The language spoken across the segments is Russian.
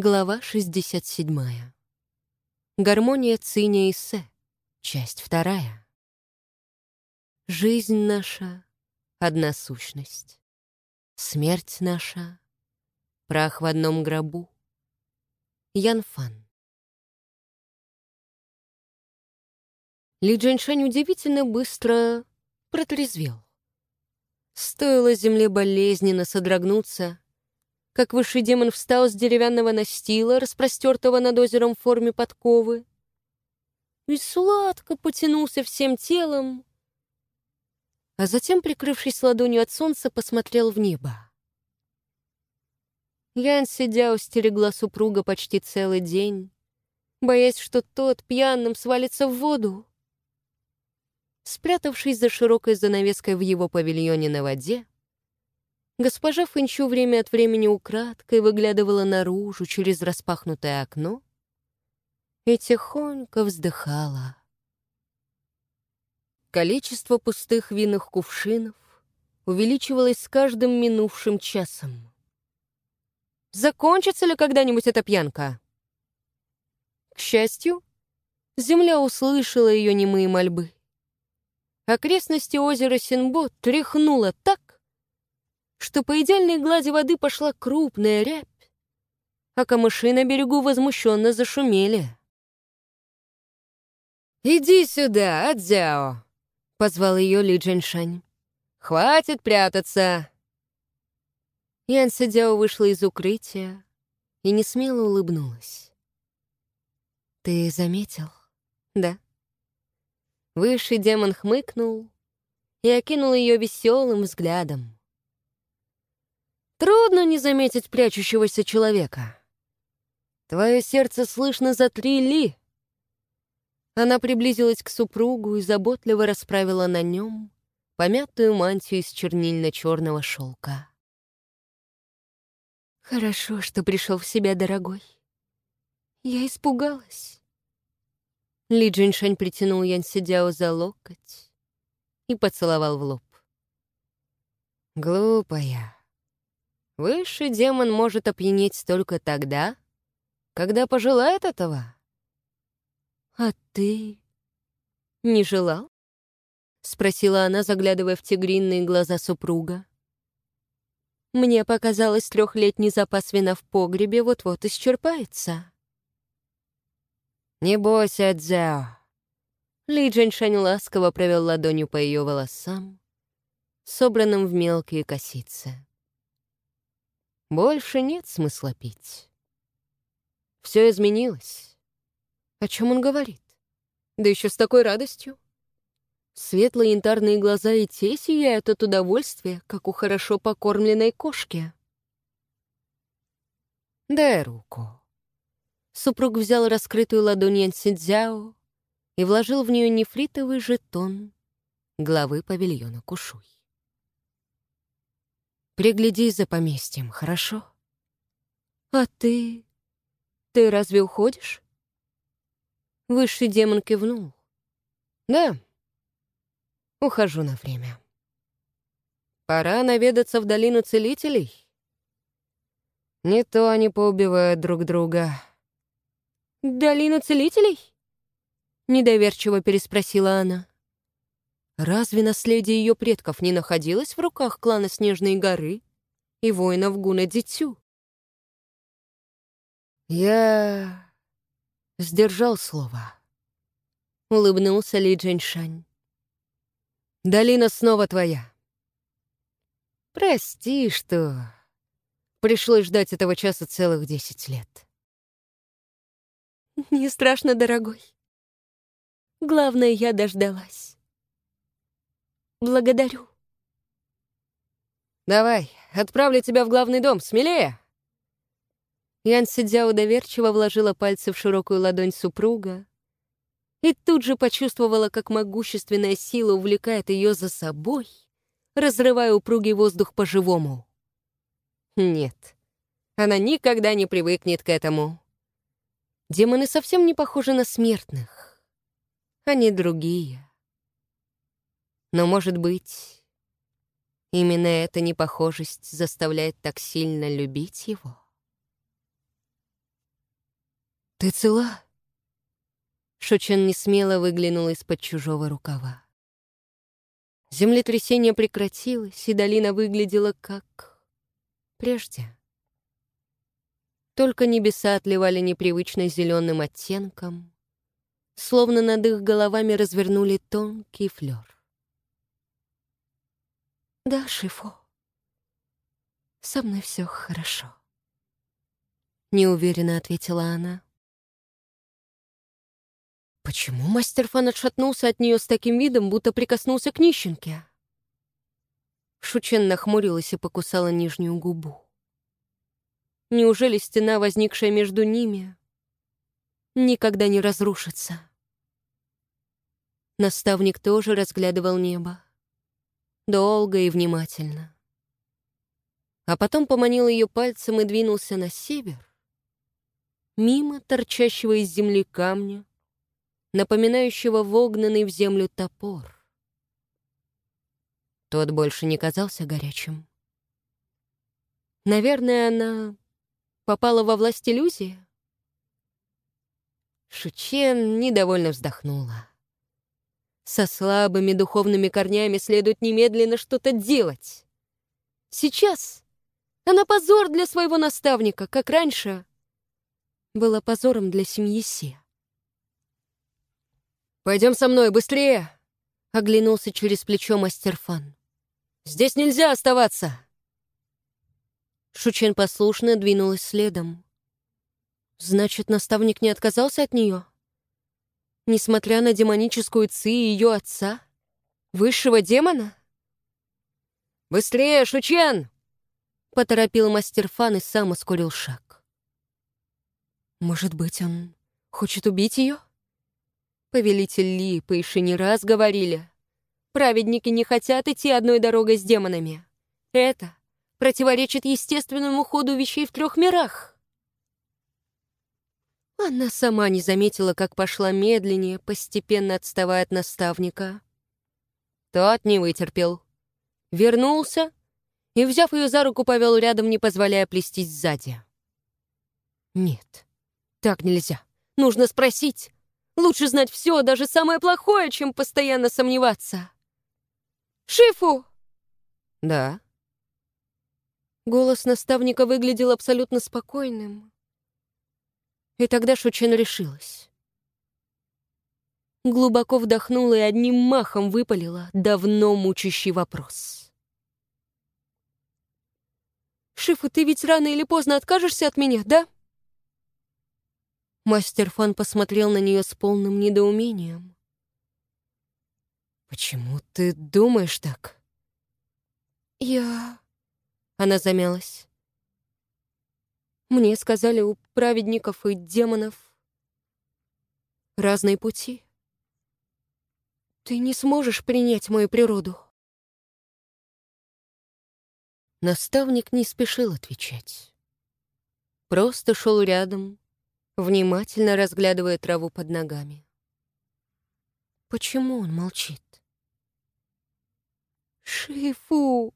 Глава 67. Гармония Циния и Се. Часть вторая. Жизнь наша — одна сущность. Смерть наша — прах в одном гробу. Ян Фан. Ли Джаньшань удивительно быстро протрезвел. Стоило земле болезненно содрогнуться — как высший демон встал с деревянного настила, распростертого над озером в форме подковы, и сладко потянулся всем телом, а затем, прикрывшись ладонью от солнца, посмотрел в небо. Ян сидя стерегла супруга почти целый день, боясь, что тот пьяным свалится в воду. Спрятавшись за широкой занавеской в его павильоне на воде, Госпожа Фэнчу время от времени украдкой выглядывала наружу через распахнутое окно и тихонько вздыхала. Количество пустых винных кувшинов увеличивалось с каждым минувшим часом. Закончится ли когда-нибудь эта пьянка? К счастью, земля услышала ее немые мольбы. Окрестности озера Синбо тряхнуло так, что по идеальной глади воды пошла крупная рябь, а камыши на берегу возмущенно зашумели. «Иди сюда, Адзяо!» — позвал ее Ли Джиншань. «Хватит прятаться!» Ян Сидяо вышла из укрытия и несмело улыбнулась. «Ты заметил?» «Да». Высший демон хмыкнул и окинул ее веселым взглядом. Трудно не заметить прячущегося человека. Твое сердце слышно за три ли. Она приблизилась к супругу и заботливо расправила на нем помятую мантию из чернильно-черного шелка. «Хорошо, что пришел в себя, дорогой. Я испугалась». Ли Джиншань притянул Ян Сидяо за локоть и поцеловал в лоб. «Глупая», Высший демон может опьянеть только тогда, когда пожелает этого. «А ты не желал?» — спросила она, заглядывая в тигринные глаза супруга. «Мне показалось, трехлетний запас вина в погребе вот-вот исчерпается». «Не бойся, Дзяо!» Ли Джиншань ласково провел ладонью по ее волосам, собранным в мелкие косицы. Больше нет смысла пить. Все изменилось. О чем он говорит? Да еще с такой радостью. Светлые янтарные глаза и те сияют от удовольствия, как у хорошо покормленной кошки. «Дай руку». Супруг взял раскрытую ладонь Ян Сидзяо и вложил в нее нефритовый жетон главы павильона Кушуй. Пригляди за поместьем, хорошо? А ты... Ты разве уходишь? Высший демон кивнул. Да, ухожу на время. Пора наведаться в долину целителей. Не то они поубивают друг друга. «Долину целителей?» Недоверчиво переспросила она. Разве наследие ее предков не находилось в руках клана Снежной горы и воинов Гуна Дитю? Я сдержал слово. Улыбнулся Ли Джиншань. Долина снова твоя. Прости, что пришлось ждать этого часа целых десять лет. Не страшно, дорогой. Главное, я дождалась. Благодарю. Давай, отправлю тебя в главный дом, смелее. Ян Сидзяо доверчиво вложила пальцы в широкую ладонь супруга и тут же почувствовала, как могущественная сила увлекает ее за собой, разрывая упругий воздух по-живому. Нет, она никогда не привыкнет к этому. Демоны совсем не похожи на смертных. Они другие. Но, может быть, именно эта непохожесть заставляет так сильно любить его? «Ты цела?» Шучен несмело выглянул из-под чужого рукава. Землетрясение прекратилось, и долина выглядела как прежде. Только небеса отливали непривычно зеленым оттенком, словно над их головами развернули тонкий флер. «Да, Шифу, со мной все хорошо», — неуверенно ответила она. Почему мастер Фан отшатнулся от нее с таким видом, будто прикоснулся к нищенке? Шучен нахмурилась и покусала нижнюю губу. Неужели стена, возникшая между ними, никогда не разрушится? Наставник тоже разглядывал небо. Долго и внимательно. А потом поманил ее пальцем и двинулся на север, мимо торчащего из земли камня, напоминающего вогнанный в землю топор. Тот больше не казался горячим. Наверное, она попала во власть иллюзии? Шучен недовольно вздохнула. Со слабыми духовными корнями следует немедленно что-то делать. Сейчас она позор для своего наставника, как раньше была позором для семьи Се. «Пойдем со мной, быстрее!» — оглянулся через плечо мастер Фан. «Здесь нельзя оставаться!» Шучен послушно двинулась следом. Значит, наставник не отказался от нее? Несмотря на демоническую ци и ее отца? Высшего демона? «Быстрее, Шучен!» — поторопил мастер Фан и сам ускорил шаг. «Может быть, он хочет убить ее?» Повелитель Ли, Пэйши не раз говорили. Праведники не хотят идти одной дорогой с демонами. Это противоречит естественному ходу вещей в трех мирах. Она сама не заметила, как пошла медленнее, постепенно отставая от наставника. Тот не вытерпел. Вернулся и, взяв ее за руку, повел рядом, не позволяя плестись сзади. «Нет, так нельзя. Нужно спросить, Лучше знать все, даже самое плохое, чем постоянно сомневаться. «Шифу!» «Да». Голос наставника выглядел абсолютно спокойным. И тогда Шучен решилась. Глубоко вдохнула и одним махом выпалила давно мучащий вопрос. «Шифу, ты ведь рано или поздно откажешься от меня, да?» Мастер Фан посмотрел на нее с полным недоумением. «Почему ты думаешь так?» «Я...» Она замялась. «Мне сказали, у праведников и демонов разные пути. Ты не сможешь принять мою природу». Наставник не спешил отвечать. Просто шел рядом, внимательно разглядывая траву под ногами. Почему он молчит? «Шифу!»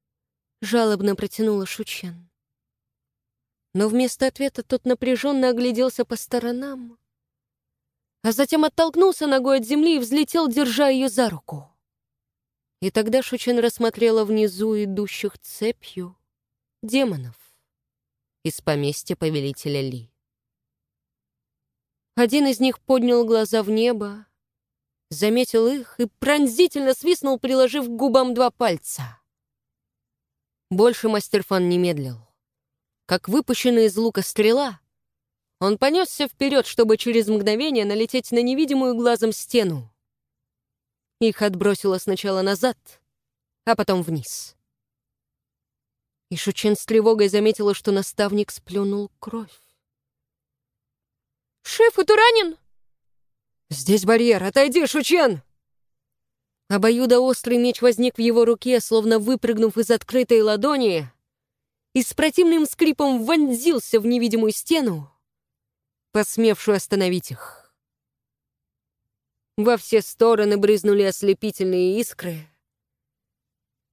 — жалобно протянула Шучен. Но вместо ответа тот напряженно огляделся по сторонам, а затем оттолкнулся ногой от земли и взлетел, держа ее за руку. И тогда Шучен рассмотрела внизу идущих цепью демонов из поместья повелителя Ли. Один из них поднял глаза в небо, заметил их и пронзительно свистнул, приложив к губам два пальца. Больше мастерфан не медлил. Как выпущенная из лука стрела, он понесся вперед, чтобы через мгновение налететь на невидимую глазом стену. Их отбросило сначала назад, а потом вниз. И Шучен с тревогой заметила, что наставник сплюнул кровь. «Шеф, ты ранен?» «Здесь барьер, отойди, Шучен!» Обоюдоострый меч возник в его руке, словно выпрыгнув из открытой ладони, и с противным скрипом вонзился в невидимую стену, посмевшую остановить их. Во все стороны брызнули ослепительные искры,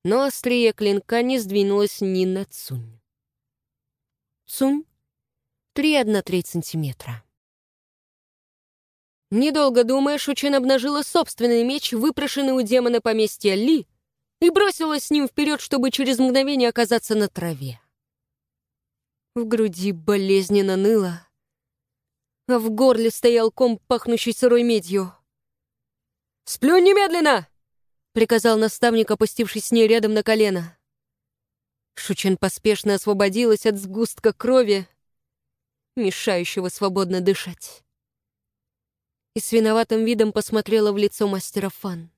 но острие клинка не сдвинулось ни на Цунь. Цунь — три одна треть сантиметра. Недолго думая, Шучин обнажила собственный меч, выпрошенный у демона поместья Ли, и бросилась с ним вперед, чтобы через мгновение оказаться на траве. В груди болезненно ныло, а в горле стоял ком, пахнущий сырой медью. «Сплюнь немедленно!» — приказал наставник, опустившись с ней рядом на колено. Шучин поспешно освободилась от сгустка крови, мешающего свободно дышать и с виноватым видом посмотрела в лицо мастера Фан.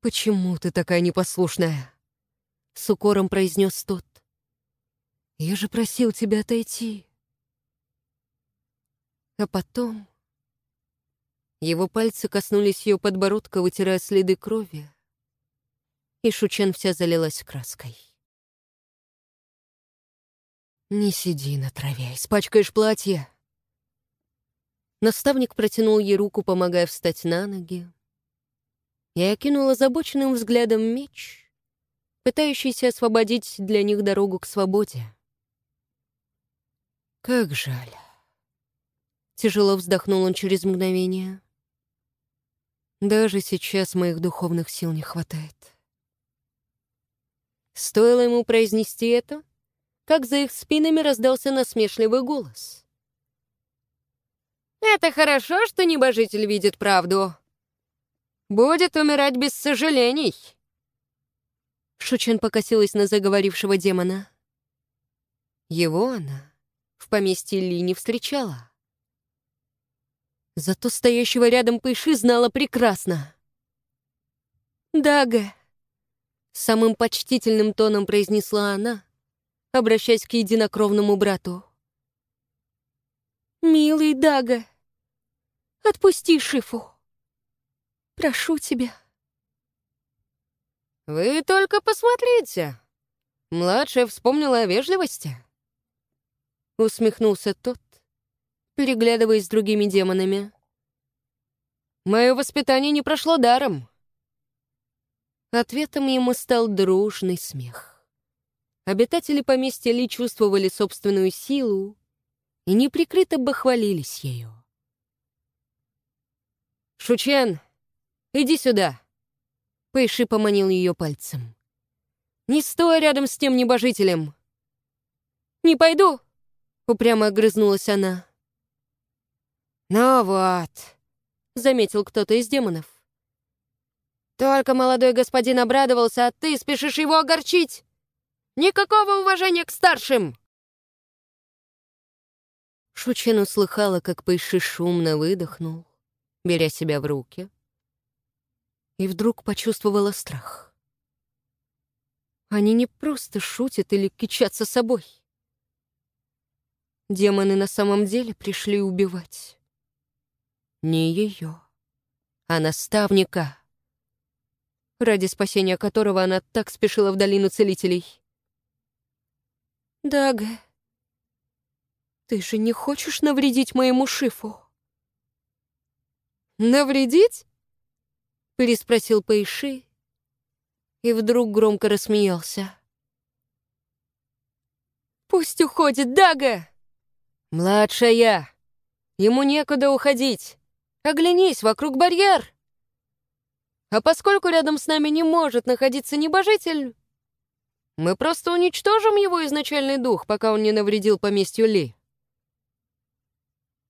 «Почему ты такая непослушная?» — с укором произнес тот. «Я же просил тебя отойти». А потом его пальцы коснулись ее подбородка, вытирая следы крови, и Шучен вся залилась краской. «Не сиди на траве, испачкаешь платье», Наставник протянул ей руку, помогая встать на ноги. Я окинула озабоченным взглядом меч, пытающийся освободить для них дорогу к свободе. Как жаль. Тяжело вздохнул он через мгновение. Даже сейчас моих духовных сил не хватает. Стоило ему произнести это, как за их спинами раздался насмешливый голос. Это хорошо, что небожитель видит правду. Будет умирать без сожалений. Шучен покосилась на заговорившего демона. Его она в поместье Ли не встречала. Зато стоящего рядом Пэйши знала прекрасно. «Дага», — самым почтительным тоном произнесла она, обращаясь к единокровному брату. «Милый Дага, отпусти Шифу. Прошу тебя». «Вы только посмотрите. Младшая вспомнила о вежливости». Усмехнулся тот, переглядываясь с другими демонами. «Мое воспитание не прошло даром». Ответом ему стал дружный смех. Обитатели поместья Ли чувствовали собственную силу, и неприкрыто бы хвалились ею. «Шучен, иди сюда!» Пэйши поманил ее пальцем. «Не стой рядом с тем небожителем!» «Не пойду!» — упрямо огрызнулась она. «Ну вот», — заметил кто-то из демонов. «Только молодой господин обрадовался, а ты спешишь его огорчить! Никакого уважения к старшим!» Шучин услыхала, как Пэйши шумно выдохнул, беря себя в руки, и вдруг почувствовала страх. Они не просто шутят или кичатся собой. Демоны на самом деле пришли убивать. Не ее, а наставника, ради спасения которого она так спешила в долину целителей. «Дага», «Ты же не хочешь навредить моему шифу?» «Навредить?» — переспросил Пэйши и вдруг громко рассмеялся. «Пусть уходит Дага!» «Младшая! Ему некуда уходить! Оглянись, вокруг барьер!» «А поскольку рядом с нами не может находиться небожитель, мы просто уничтожим его изначальный дух, пока он не навредил поместью Ли».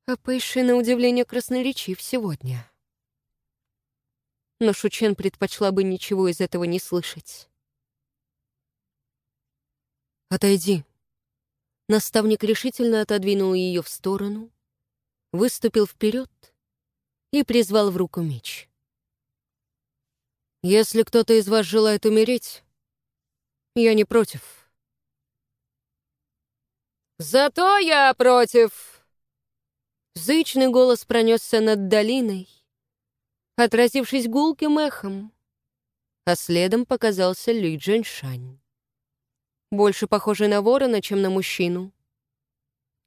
А Пэйши, на удивление, красноречив сегодня. Но Шучен предпочла бы ничего из этого не слышать. «Отойди». Наставник решительно отодвинул ее в сторону, выступил вперед и призвал в руку меч. «Если кто-то из вас желает умереть, я не против». «Зато я против!» Зычный голос пронесся над долиной, отразившись гулким эхом, а следом показался Ли Джэньшань. Больше похожий на ворона, чем на мужчину.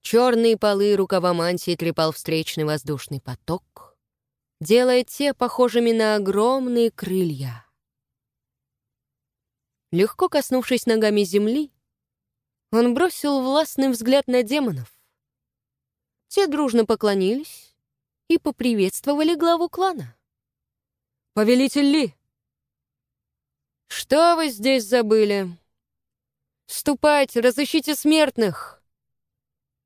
Черные полы рукава мантии трепал встречный воздушный поток, делая те похожими на огромные крылья. Легко коснувшись ногами земли, он бросил властный взгляд на демонов, те дружно поклонились и поприветствовали главу клана. «Повелитель Ли!» «Что вы здесь забыли? Ступайте, разыщите смертных!»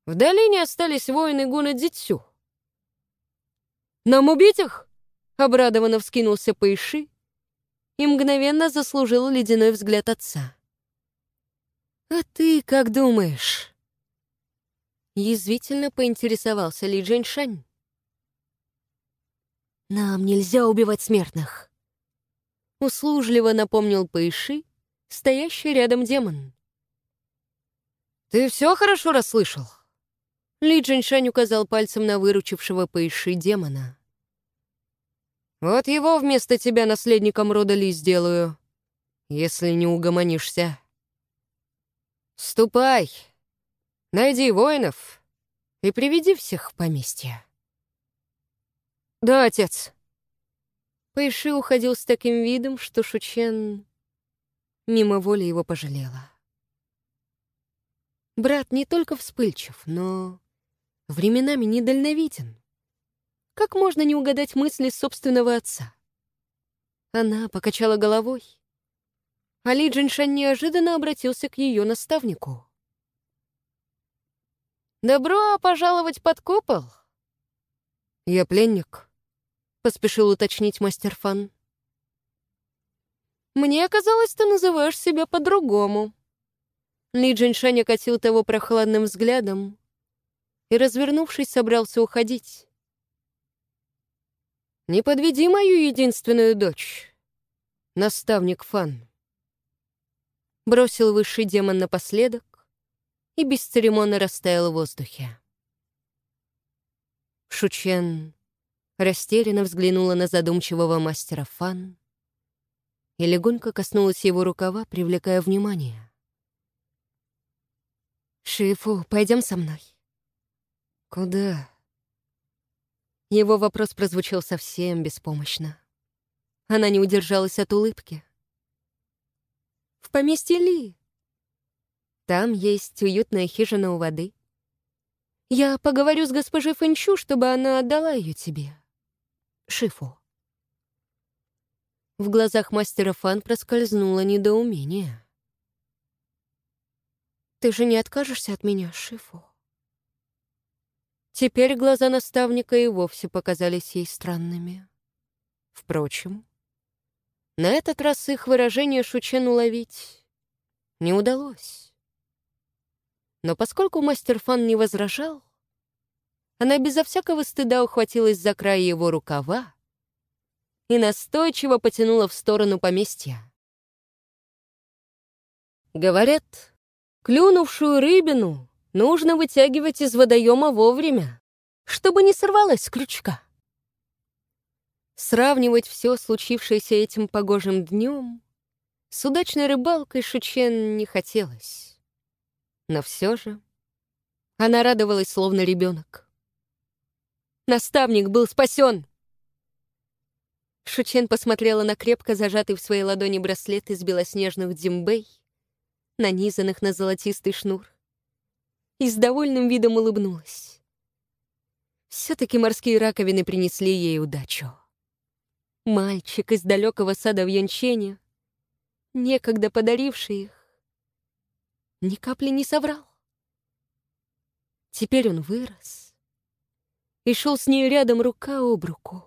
В долине остались воины гуна Дитсю. «Нам убить их?» — обрадованно вскинулся Пэйши и мгновенно заслужил ледяной взгляд отца. «А ты как думаешь?» Язвительно поинтересовался Ли Джэньшань. «Нам нельзя убивать смертных», — услужливо напомнил Пэйши, стоящий рядом демон. «Ты все хорошо расслышал?» Ли Джиншань указал пальцем на выручившего Пэйши демона. «Вот его вместо тебя наследником рода Ли сделаю, если не угомонишься. Ступай, найди воинов и приведи всех в поместье». «Да, отец». Пэйши уходил с таким видом, что Шучен мимо воли его пожалела. Брат не только вспыльчив, но временами недальновиден. Как можно не угадать мысли собственного отца? Она покачала головой. А Ли Джиншан неожиданно обратился к ее наставнику. «Добро пожаловать под купол!» «Я пленник», — поспешил уточнить мастер Фан. «Мне казалось, ты называешь себя по-другому». Ли Джиншань окатил того прохладным взглядом, и, развернувшись, собрался уходить. «Не подведи мою единственную дочь, наставник Фан», — бросил высший демон напоследок и бесцеремонно растаял в воздухе. Шучен растерянно взглянула на задумчивого мастера Фан и легонько коснулась его рукава, привлекая внимание. «Шифу, пойдем со мной». «Куда?» Его вопрос прозвучал совсем беспомощно. Она не удержалась от улыбки. «В поместье Ли. Там есть уютная хижина у воды. Я поговорю с госпожей Фэнчу, чтобы она отдала ее тебе. Шифу». В глазах мастера Фан проскользнуло недоумение. «Ты же не откажешься от меня, Шифу?» Теперь глаза наставника и вовсе показались ей странными. Впрочем, на этот раз их выражение Шучен уловить не удалось. Но поскольку мастер Фан не возражал, она безо всякого стыда ухватилась за край его рукава и настойчиво потянула в сторону поместья. Говорят, клюнувшую рыбину нужно вытягивать из водоема вовремя, чтобы не сорвалась с крючка. Сравнивать все случившееся этим погожим днем с удачной рыбалкой Шучен не хотелось. Но все же она радовалась, словно ребенок. Наставник был спасен! Шучен посмотрела на крепко зажатый в своей ладони браслет из белоснежных дзимбей, нанизанных на золотистый шнур и с довольным видом улыбнулась. Все-таки морские раковины принесли ей удачу. Мальчик из далекого сада в Янчене, некогда подаривший их, ни капли не соврал. Теперь он вырос и шел с ней рядом рука об руку.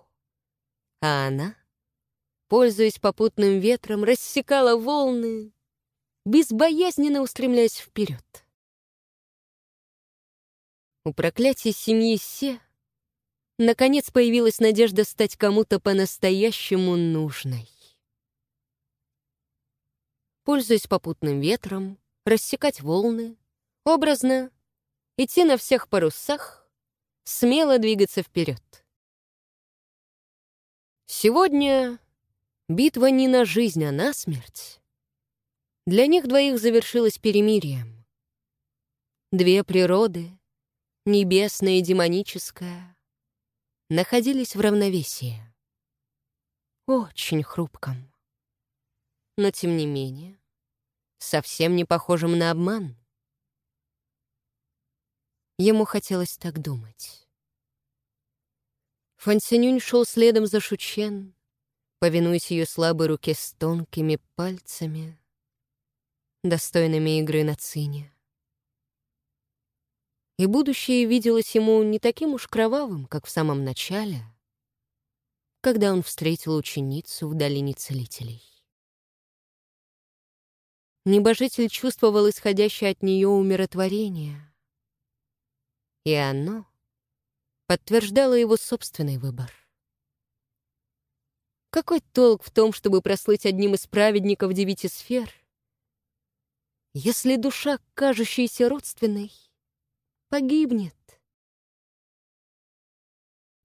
А она, пользуясь попутным ветром, рассекала волны, безбоязненно устремляясь вперед. У проклятия семьи Се наконец появилась надежда стать кому-то по-настоящему нужной. Пользуясь попутным ветром, рассекать волны, образно, идти на всех парусах, смело двигаться вперед. Сегодня битва не на жизнь, а на смерть. Для них двоих завершилась перемирием. Две природы, небесное и демоническое, находились в равновесии. Очень хрупком. Но, тем не менее, совсем не похожим на обман. Ему хотелось так думать. Фансинюнь шел следом за Шучен, повинуясь ее слабой руке с тонкими пальцами, достойными игры на цине. И будущее виделось ему не таким уж кровавым, как в самом начале, когда он встретил ученицу в долине целителей. Небожитель чувствовал исходящее от нее умиротворение, и оно подтверждало его собственный выбор. Какой толк в том, чтобы прослыть одним из праведников девяти сфер, если душа, кажущаяся родственной, погибнет?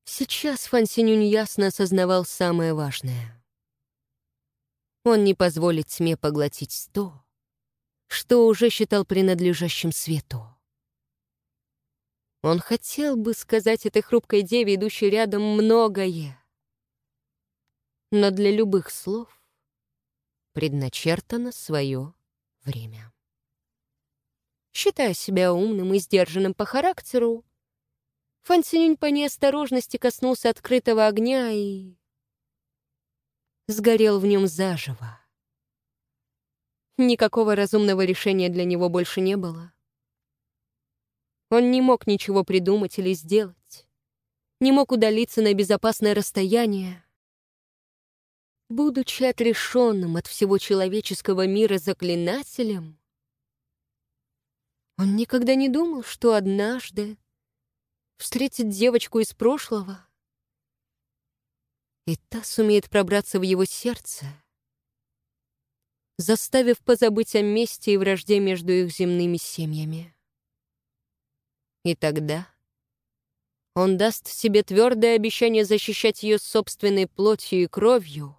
Сейчас Фан ясно осознавал самое важное. Он не позволит тьме поглотить то, что уже считал принадлежащим свету. Он хотел бы сказать этой хрупкой деве, идущей рядом, многое. Но для любых слов предначертано свое время. Считая себя умным и сдержанным по характеру, Фансинюнь по неосторожности коснулся открытого огня и... сгорел в нем заживо. Никакого разумного решения для него больше не было. Он не мог ничего придумать или сделать. Не мог удалиться на безопасное расстояние. Будучи отрешенным от всего человеческого мира заклинателем, он никогда не думал, что однажды встретит девочку из прошлого, и та сумеет пробраться в его сердце, заставив позабыть о месте и вражде между их земными семьями. И тогда он даст себе твердое обещание защищать ее собственной плотью и кровью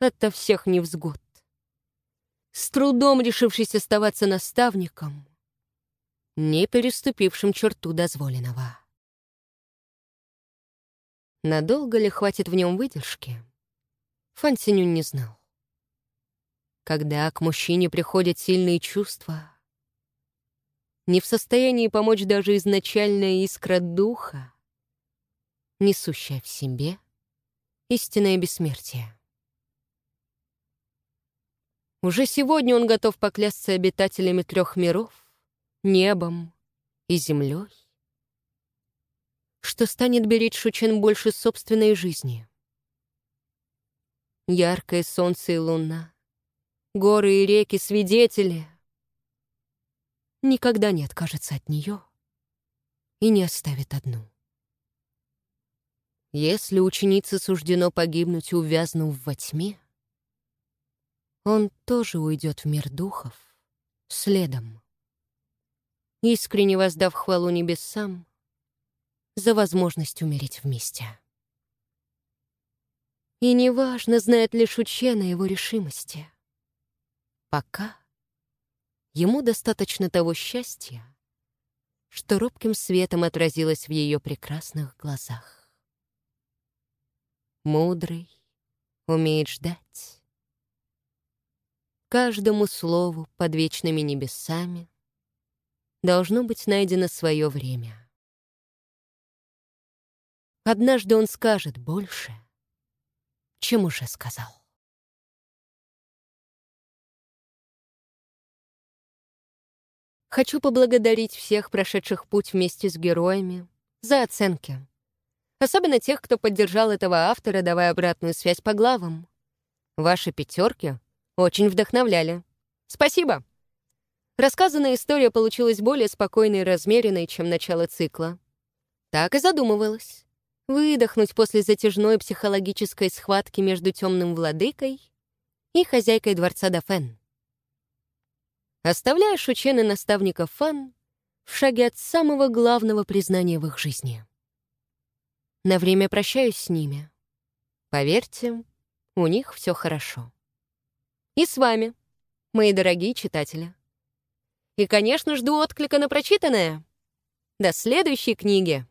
ото всех невзгод. С трудом решившись оставаться наставником, не переступившим черту дозволенного. Надолго ли хватит в нем выдержки? Фансиню не знал. Когда к мужчине приходят сильные чувства — не в состоянии помочь даже изначальная искра духа, несущая в себе истинное бессмертие. Уже сегодня он готов поклясться обитателями трех миров, небом и землей, что станет беречь Шучен больше собственной жизни. Яркое солнце и луна, горы и реки — свидетели — никогда не откажется от нее и не оставит одну. Если ученице суждено погибнуть, увязнув во тьме, он тоже уйдет в мир духов следом, искренне воздав хвалу небесам за возможность умереть вместе. И неважно, знает ли Шучена его решимости. Пока Ему достаточно того счастья, что робким светом отразилось в ее прекрасных глазах. Мудрый умеет ждать. Каждому слову под вечными небесами должно быть найдено свое время. Однажды он скажет больше, чем уже сказал. Хочу поблагодарить всех прошедших путь вместе с героями за оценки. Особенно тех, кто поддержал этого автора, давая обратную связь по главам. Ваши пятерки очень вдохновляли. Спасибо! Рассказанная история получилась более спокойной и размеренной, чем начало цикла. Так и задумывалась. Выдохнуть после затяжной психологической схватки между темным владыкой и хозяйкой дворца Дафен оставляя Шучен и наставника Фан в шаге от самого главного признания в их жизни. На время прощаюсь с ними. Поверьте, у них все хорошо. И с вами, мои дорогие читатели. И, конечно, жду отклика на прочитанное. До следующей книги.